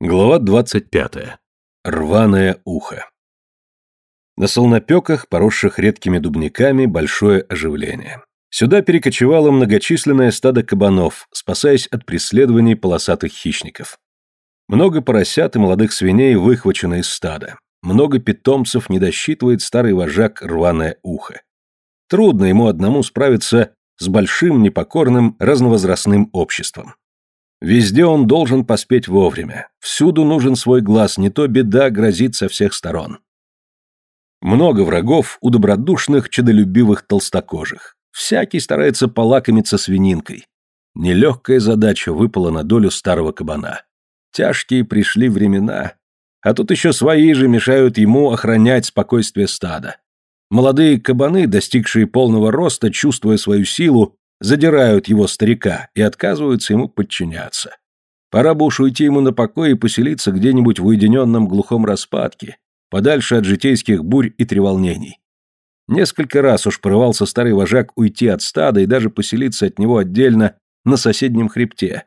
Глава 25. Рваное ухо. На солнопеках, поросших редкими дубниками, большое оживление. Сюда перекочевало многочисленное стадо кабанов, спасаясь от преследований полосатых хищников. Много поросят и молодых свиней выхвачено из стада. Много питомцев не досчитывает старый вожак рваное ухо. Трудно ему одному справиться с большим непокорным разновозрастным обществом. Везде он должен поспеть вовремя. Всюду нужен свой глаз, не то беда грозит со всех сторон. Много врагов у добродушных, чудолюбивых, толстокожих. Всякий старается полакомиться свининкой. Нелегкая задача выпала на долю старого кабана. Тяжкие пришли времена, а тут еще свои же мешают ему охранять спокойствие стада. Молодые кабаны, достигшие полного роста, чувствуя свою силу, задирают его старика и отказываются ему подчиняться. Пора бы уж уйти ему на покой и поселиться где-нибудь в уединенном глухом распадке, подальше от житейских бурь и треволнений. Несколько раз уж порывался старый вожак уйти от стада и даже поселиться от него отдельно на соседнем хребте.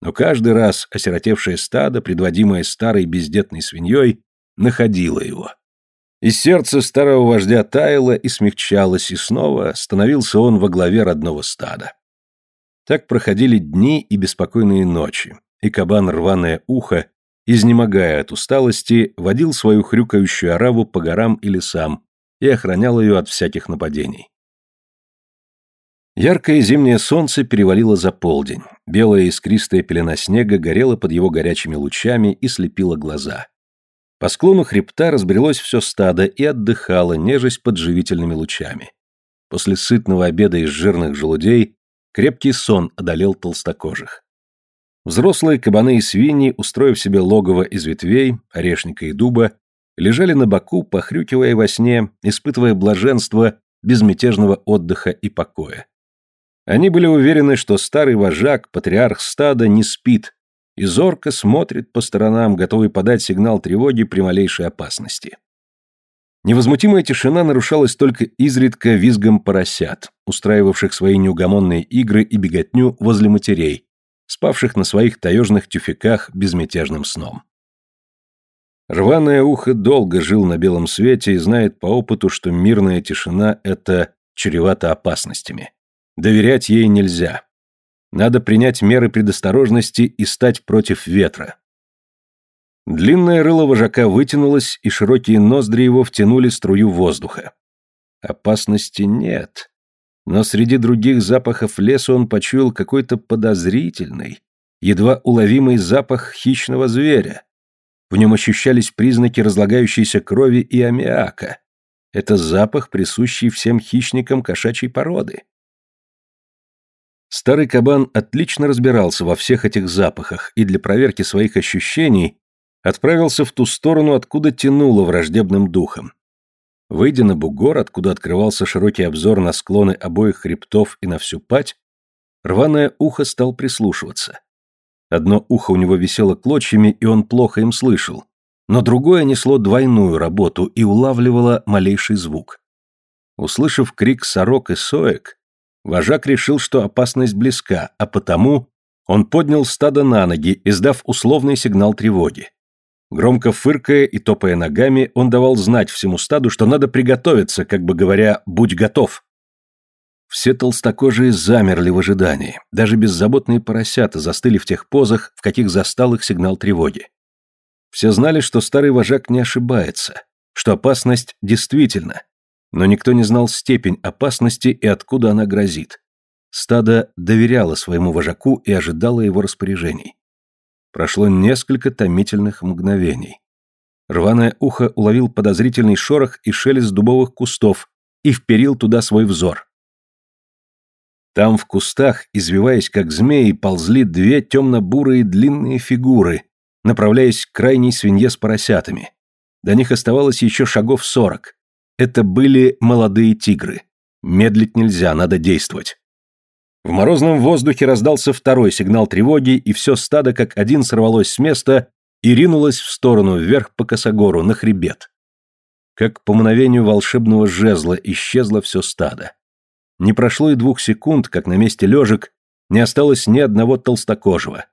Но каждый раз осиротевшее стадо, предводимое старой бездетной свиньей, находило его. И сердце старого вождя таяло и смягчалось, и снова становился он во главе родного стада. Так проходили дни и беспокойные ночи, и кабан рваное ухо, изнемогая от усталости, водил свою хрюкающую ораву по горам и лесам и охранял ее от всяких нападений. Яркое зимнее солнце перевалило за полдень, белая искристая пелена снега горела под его горячими лучами и слепила глаза. По склону хребта разбрелось все стадо и отдыхало, нежесть под живительными лучами. После сытного обеда из жирных желудей крепкий сон одолел толстокожих. Взрослые кабаны и свиньи, устроив себе логово из ветвей, орешника и дуба, лежали на боку, похрюкивая во сне, испытывая блаженство безмятежного отдыха и покоя. Они были уверены, что старый вожак, патриарх стада, не спит и зорко смотрит по сторонам, готовый подать сигнал тревоги при малейшей опасности. Невозмутимая тишина нарушалась только изредка визгом поросят, устраивавших свои неугомонные игры и беготню возле матерей, спавших на своих таежных тюфяках безмятежным сном. Рваное ухо долго жил на белом свете и знает по опыту, что мирная тишина — это чревато опасностями. Доверять ей нельзя, надо принять меры предосторожности и стать против ветра. Длинное рыло вожака вытянулось, и широкие ноздри его втянули струю воздуха. Опасности нет. Но среди других запахов леса он почуял какой-то подозрительный, едва уловимый запах хищного зверя. В нем ощущались признаки разлагающейся крови и аммиака. Это запах, присущий всем хищникам кошачьей породы. Старый кабан отлично разбирался во всех этих запахах и для проверки своих ощущений отправился в ту сторону, откуда тянуло враждебным духом. Выйдя на бугор, откуда открывался широкий обзор на склоны обоих хребтов и на всю пать, рваное ухо стал прислушиваться. Одно ухо у него висело клочьями, и он плохо им слышал, но другое несло двойную работу и улавливало малейший звук. Услышав крик сорок и соек, Вожак решил, что опасность близка, а потому он поднял стадо на ноги, издав условный сигнал тревоги. Громко фыркая и топая ногами, он давал знать всему стаду, что надо приготовиться, как бы говоря, «будь готов». Все толстокожие замерли в ожидании. Даже беззаботные поросята застыли в тех позах, в каких застал их сигнал тревоги. Все знали, что старый вожак не ошибается, что опасность действительно, но никто не знал степень опасности и откуда она грозит. Стадо доверяло своему вожаку и ожидало его распоряжений. Прошло несколько томительных мгновений. Рваное ухо уловил подозрительный шорох и шелест дубовых кустов и вперил туда свой взор. Там в кустах, извиваясь как змеи, ползли две темно-бурые длинные фигуры, направляясь к крайней свинье с поросятами. До них оставалось еще шагов сорок. Это были молодые тигры. Медлить нельзя, надо действовать. В морозном воздухе раздался второй сигнал тревоги, и все стадо как один сорвалось с места и ринулось в сторону, вверх по косогору, на хребет. Как по мгновению волшебного жезла исчезло все стадо. Не прошло и двух секунд, как на месте лежек не осталось ни одного толстокожего.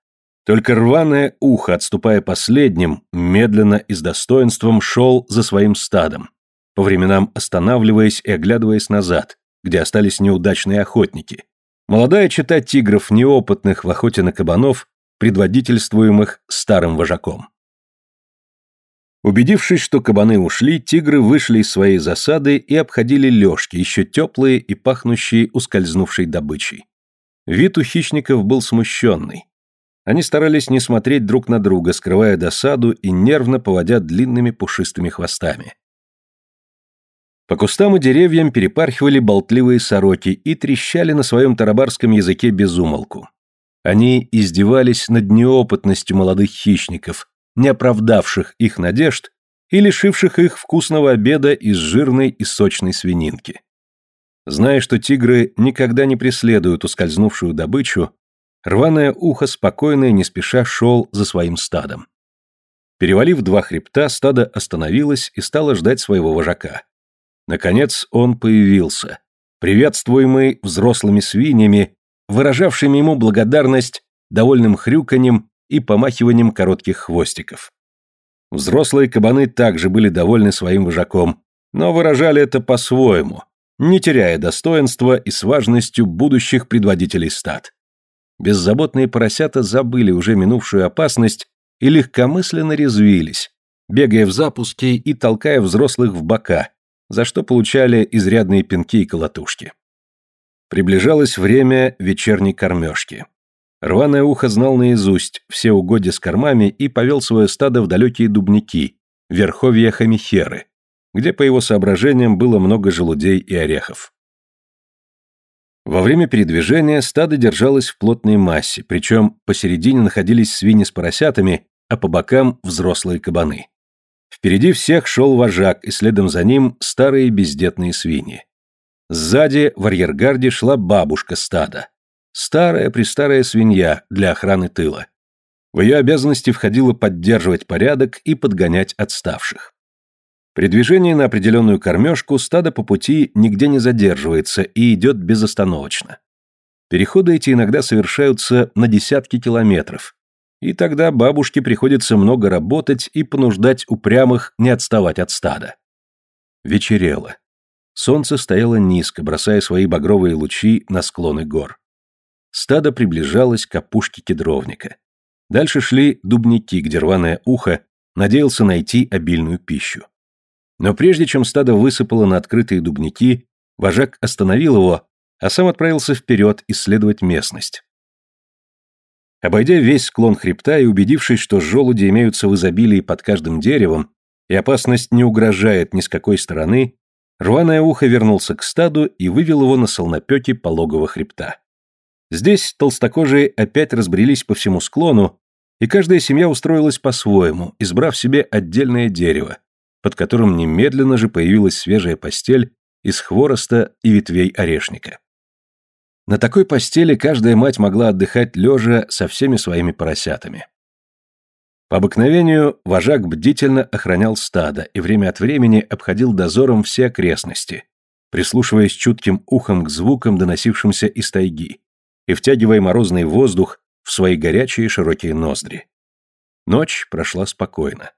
Только рваное ухо, отступая последним, медленно и с достоинством шел за своим стадом по временам останавливаясь и оглядываясь назад, где остались неудачные охотники. Молодая чита тигров, неопытных в охоте на кабанов, предводительствуемых старым вожаком. Убедившись, что кабаны ушли, тигры вышли из своей засады и обходили лёжки, еще теплые и пахнущие ускользнувшей добычей. Вид у хищников был смущенный. Они старались не смотреть друг на друга, скрывая досаду и нервно поводя длинными пушистыми хвостами. По кустам и деревьям перепархивали болтливые сороки и трещали на своем тарабарском языке безумолку. Они издевались над неопытностью молодых хищников, не оправдавших их надежд и лишивших их вкусного обеда из жирной и сочной свининки. Зная, что тигры никогда не преследуют ускользнувшую добычу, рваное ухо спокойно и не спеша шел за своим стадом. Перевалив два хребта, стадо остановилось и стало ждать своего вожака. Наконец он появился, приветствуемый взрослыми свиньями, выражавшими ему благодарность довольным хрюканьем и помахиванием коротких хвостиков. Взрослые кабаны также были довольны своим вожаком, но выражали это по-своему, не теряя достоинства и с важностью будущих предводителей стад. Беззаботные поросята забыли уже минувшую опасность и легкомысленно резвились, бегая в запуске и толкая взрослых в бока, за что получали изрядные пинки и колотушки. Приближалось время вечерней кормежки. Рваное ухо знал наизусть все угодья с кормами и повел свое стадо в далекие дубники, верховья Хамихеры, где, по его соображениям, было много желудей и орехов. Во время передвижения стадо держалось в плотной массе, причем посередине находились свиньи с поросятами, а по бокам – взрослые кабаны. Впереди всех шел вожак, и следом за ним старые бездетные свиньи. Сзади в арьергарде шла бабушка стада. Старая-престарая свинья для охраны тыла. В ее обязанности входило поддерживать порядок и подгонять отставших. При движении на определенную кормежку стадо по пути нигде не задерживается и идет безостановочно. Переходы эти иногда совершаются на десятки километров, и тогда бабушке приходится много работать и понуждать упрямых не отставать от стада. Вечерело. Солнце стояло низко, бросая свои багровые лучи на склоны гор. Стадо приближалось к опушке кедровника. Дальше шли дубники, где рваное ухо надеялся найти обильную пищу. Но прежде чем стадо высыпало на открытые дубники, вожак остановил его, а сам отправился вперед исследовать местность. Обойдя весь склон хребта и убедившись, что желуди имеются в изобилии под каждым деревом, и опасность не угрожает ни с какой стороны, рваное ухо вернулся к стаду и вывел его на солнопеке пологого хребта. Здесь толстокожие опять разбрелись по всему склону, и каждая семья устроилась по-своему, избрав себе отдельное дерево, под которым немедленно же появилась свежая постель из хвороста и ветвей орешника. На такой постели каждая мать могла отдыхать лежа со всеми своими поросятами. По обыкновению вожак бдительно охранял стадо и время от времени обходил дозором все окрестности, прислушиваясь чутким ухом к звукам, доносившимся из тайги, и втягивая морозный воздух в свои горячие широкие ноздри. Ночь прошла спокойно.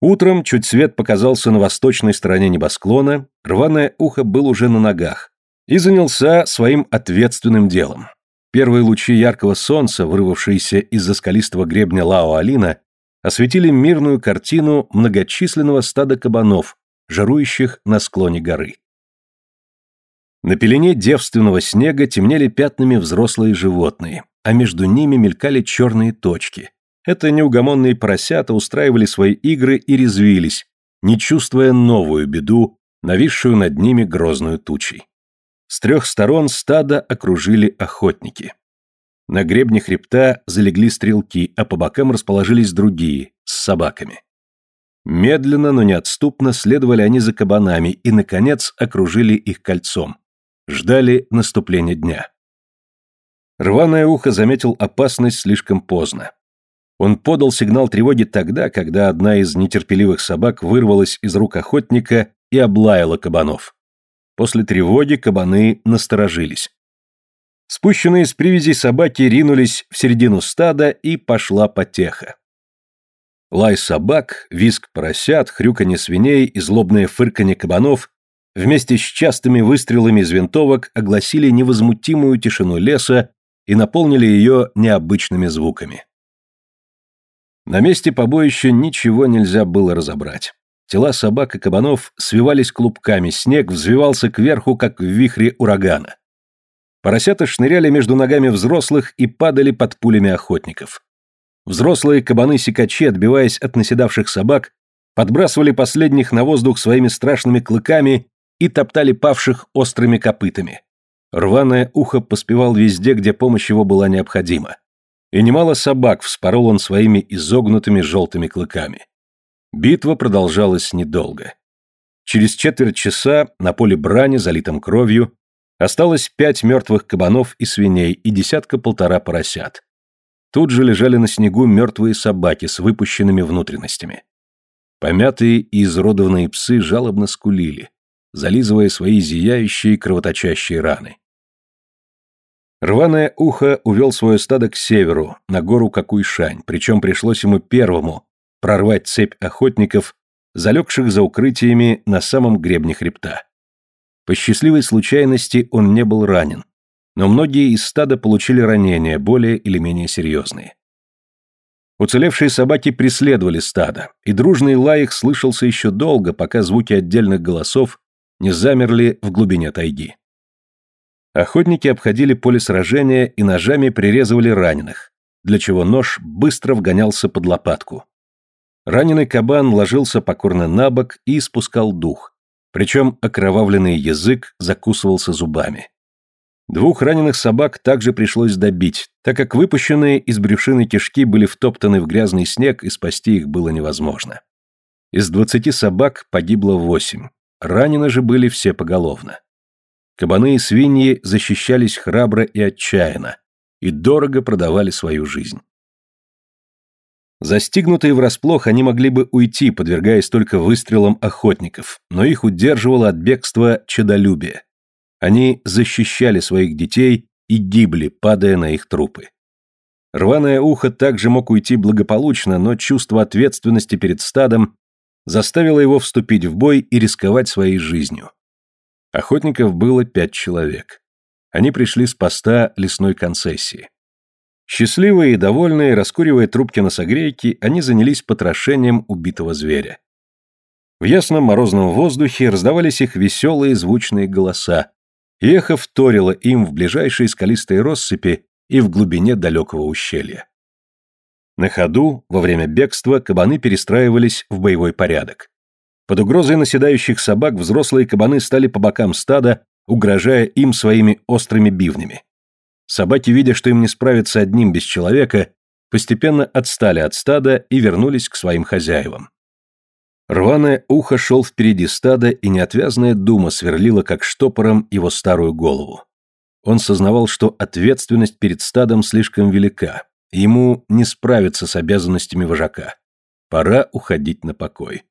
Утром чуть свет показался на восточной стороне небосклона, рваное ухо было уже на ногах, и занялся своим ответственным делом. Первые лучи яркого солнца, вырвавшиеся из-за скалистого гребня Лао-Алина, осветили мирную картину многочисленного стада кабанов, жарующих на склоне горы. На пелене девственного снега темнели пятнами взрослые животные, а между ними мелькали черные точки. Это неугомонные поросята устраивали свои игры и резвились, не чувствуя новую беду, нависшую над ними грозную тучей. С трех сторон стадо окружили охотники. На гребне хребта залегли стрелки, а по бокам расположились другие, с собаками. Медленно, но неотступно следовали они за кабанами и, наконец, окружили их кольцом. Ждали наступления дня. Рваное ухо заметил опасность слишком поздно. Он подал сигнал тревоги тогда, когда одна из нетерпеливых собак вырвалась из рук охотника и облаяла кабанов. После тревоги кабаны насторожились. Спущенные с привязи собаки ринулись в середину стада и пошла потеха. Лай собак, визг поросят, хрюканье свиней и злобное фырканье кабанов вместе с частыми выстрелами из винтовок огласили невозмутимую тишину леса и наполнили ее необычными звуками. На месте побоища ничего нельзя было разобрать. Тела собак и кабанов свивались клубками, снег взвивался кверху, как в вихре урагана. Поросята шныряли между ногами взрослых и падали под пулями охотников. Взрослые кабаны-сикачи, отбиваясь от наседавших собак, подбрасывали последних на воздух своими страшными клыками и топтали павших острыми копытами. Рваное ухо поспевал везде, где помощь его была необходима. И немало собак вспорол он своими изогнутыми желтыми клыками. Битва продолжалась недолго. Через четверть часа на поле брани, залитом кровью, осталось пять мертвых кабанов и свиней и десятка-полтора поросят. Тут же лежали на снегу мертвые собаки с выпущенными внутренностями. Помятые и изродованные псы жалобно скулили, зализывая свои зияющие кровоточащие раны. Рваное ухо увел свое стадо к северу, на гору Какуйшань, причем пришлось ему первому прорвать цепь охотников, залегших за укрытиями на самом гребне хребта. По счастливой случайности он не был ранен, но многие из стада получили ранения, более или менее серьезные. Уцелевшие собаки преследовали стадо, и дружный лай их слышался еще долго, пока звуки отдельных голосов не замерли в глубине тайги. Охотники обходили поле сражения и ножами прирезывали раненых, для чего нож быстро вгонялся под лопатку. Раненый кабан ложился покорно на бок и испускал дух, причем окровавленный язык закусывался зубами. Двух раненых собак также пришлось добить, так как выпущенные из брюшины кишки были втоптаны в грязный снег и спасти их было невозможно. Из двадцати собак погибло восемь, ранены же были все поголовно. Кабаны и свиньи защищались храбро и отчаянно и дорого продавали свою жизнь. Застигнутые врасплох, они могли бы уйти, подвергаясь только выстрелам охотников, но их удерживало от бегства чудолюбие. Они защищали своих детей и гибли, падая на их трупы. Рваное ухо также мог уйти благополучно, но чувство ответственности перед стадом заставило его вступить в бой и рисковать своей жизнью. Охотников было пять человек. Они пришли с поста лесной концессии. Счастливые и довольные, раскуривая трубки на согрейке, они занялись потрошением убитого зверя. В ясном морозном воздухе раздавались их веселые звучные голоса, и эхо вторило им в ближайшие скалистые россыпи и в глубине далекого ущелья. На ходу, во время бегства, кабаны перестраивались в боевой порядок. Под угрозой наседающих собак взрослые кабаны стали по бокам стада, угрожая им своими острыми бивнями. Собаки, видя, что им не справиться одним без человека, постепенно отстали от стада и вернулись к своим хозяевам. Рваное ухо шел впереди стада, и неотвязная дума сверлила как штопором его старую голову. Он сознавал, что ответственность перед стадом слишком велика, и ему не справиться с обязанностями вожака. Пора уходить на покой.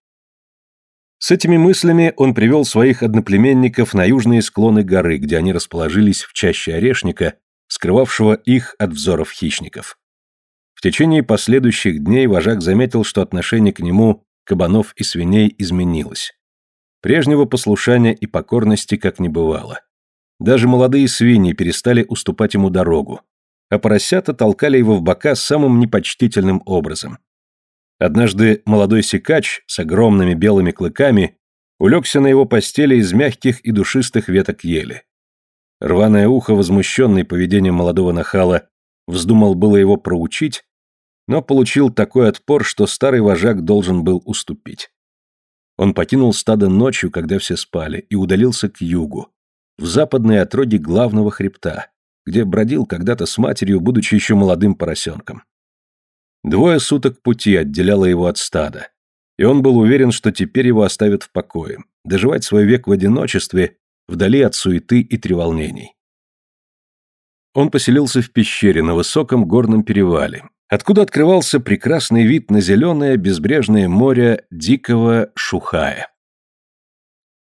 С этими мыслями он привел своих одноплеменников на южные склоны горы, где они расположились в чаще орешника, скрывавшего их от взоров хищников. В течение последующих дней вожак заметил, что отношение к нему кабанов и свиней изменилось. Прежнего послушания и покорности как не бывало. Даже молодые свиньи перестали уступать ему дорогу, а поросята толкали его в бока самым непочтительным образом. Однажды молодой сикач с огромными белыми клыками улегся на его постели из мягких и душистых веток ели. Рваное ухо, возмущенный поведением молодого нахала, вздумал было его проучить, но получил такой отпор, что старый вожак должен был уступить. Он покинул стадо ночью, когда все спали, и удалился к югу, в западные отроги главного хребта, где бродил когда-то с матерью, будучи еще молодым поросенком. Двое суток пути отделяло его от стада, и он был уверен, что теперь его оставят в покое, доживать свой век в одиночестве вдали от суеты и треволнений. Он поселился в пещере на высоком горном перевале, откуда открывался прекрасный вид на зеленое безбрежное море дикого Шухая.